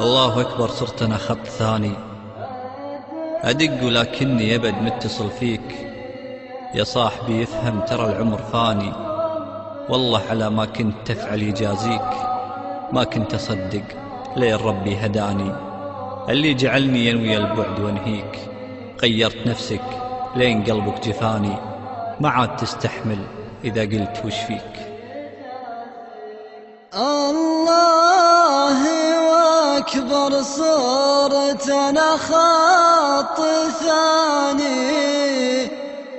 الله أكبر صرت أنا خط ثاني. أدق ولكني أبد متصل فيك. يا صاحبي افهم ترى العمر فاني. والله على ما كنت تفعل يجازيك. ما كنت أصدق. لين ربي هداني. اللي جعلني ينوي البعد وانهيك. غيرت نفسك لين قلبك جفاني. ما عاد تستحمل إذا قلت وش فيك. أكبر صرت أنا خط ثاني.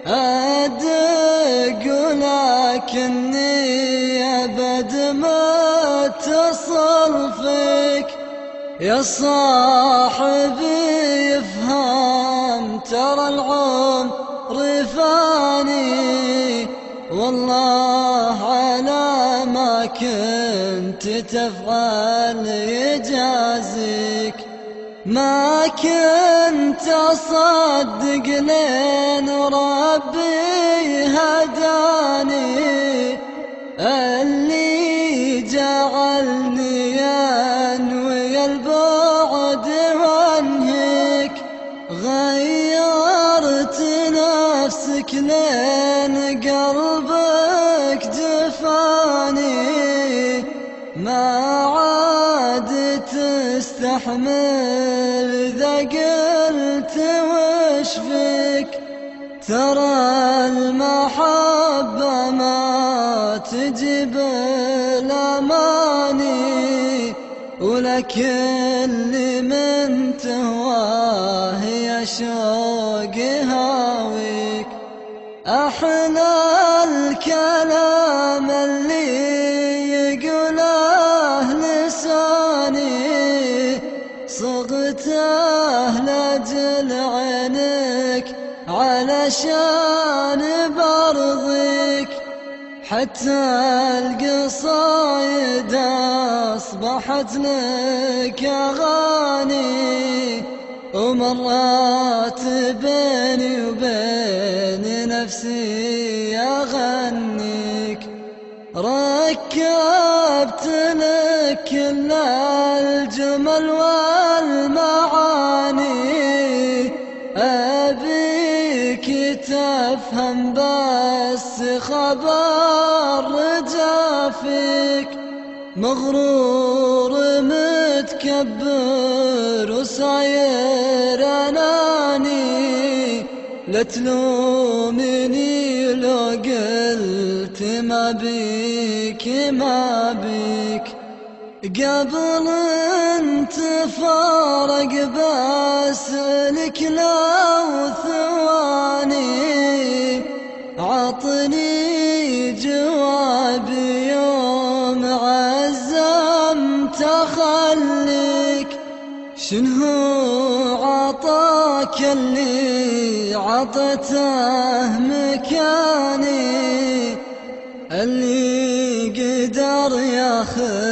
أدق لكني أبد ما اتصل فيك. يا صاحبي افهم ترى العمر فاني. والله على ما كنت تفعل يجازيك ما كنت أصدق لين ربي هداني اللي جعلني أنوي البعد عنك غيرت نفسك لين قلبك ما عاد تستحمل ذا قلت وش فيك؟ ترى المحبة ما تجيب الأماني ولكل من تهواه يشوق هاويك أحلى الكلام عينك علشان برضيك حتى القصايد أصبحت لك أغاني ومرات بيني وبين نفسي أغنيك. ركبت لك كل الجمل والمعاني تفهم بس خبر جافيك مغرور متكبر وصاير أناني. لا تلومني لو قلت ما بيك ما بيك. قبل انت فارق بسألك لو جوابي يوم عزمت خليك. شنو عطاك اللي عطته مكاني؟ اللي قدر ياخذ